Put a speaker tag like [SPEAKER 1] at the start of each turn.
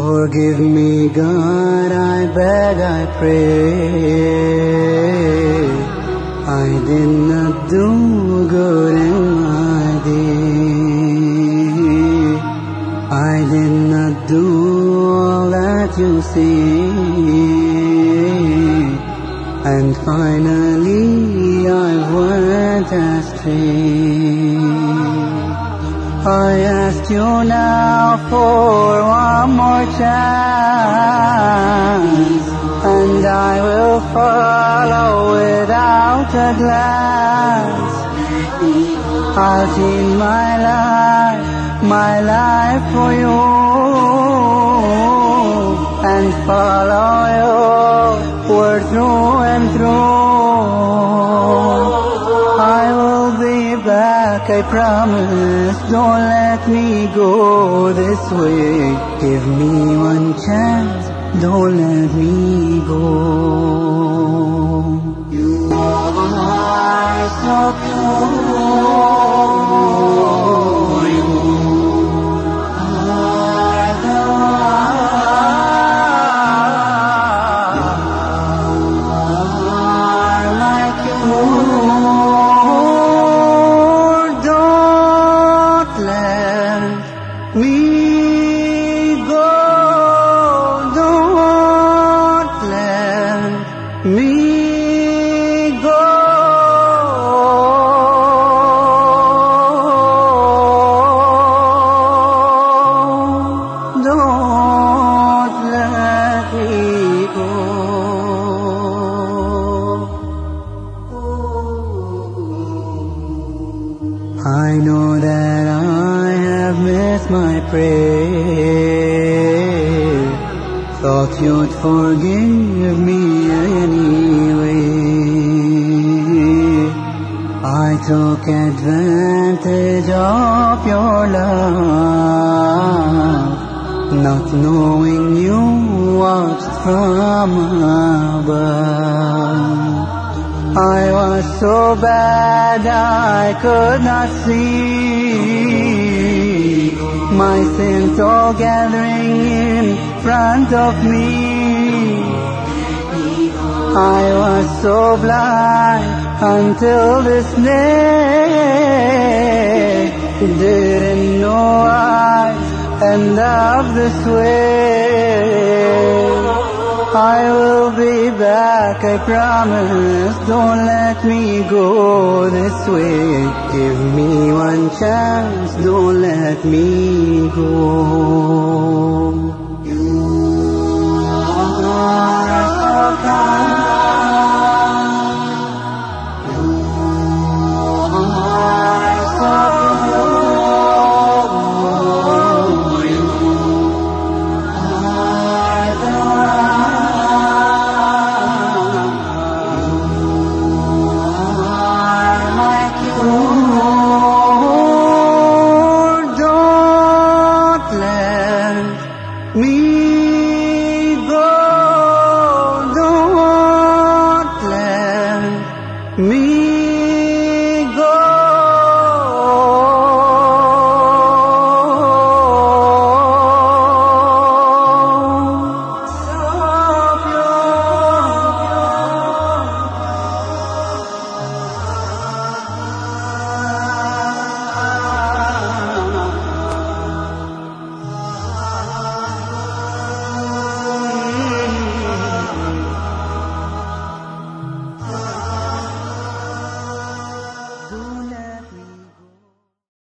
[SPEAKER 1] Forgive me, God, I beg, I pray. I did not do good in my day. I did not do all that you see. And finally I went astray. I ask you now for one more chance, and I will follow without a glance. I'll change my life, my life for you, and follow I promise. Don't let me go this way. Give me one chance, don't let me go. You are so pure. Have missed my prayer. Thought you'd forgive me anyway. I took advantage of your love, not knowing you watched from above. I was so bad I could not see my sins all gathering in front of me. I was so blind until this day. Didn't know I end up this way. I will be back, I promise. Don't let me go this way. Give me one chance, don't let me go.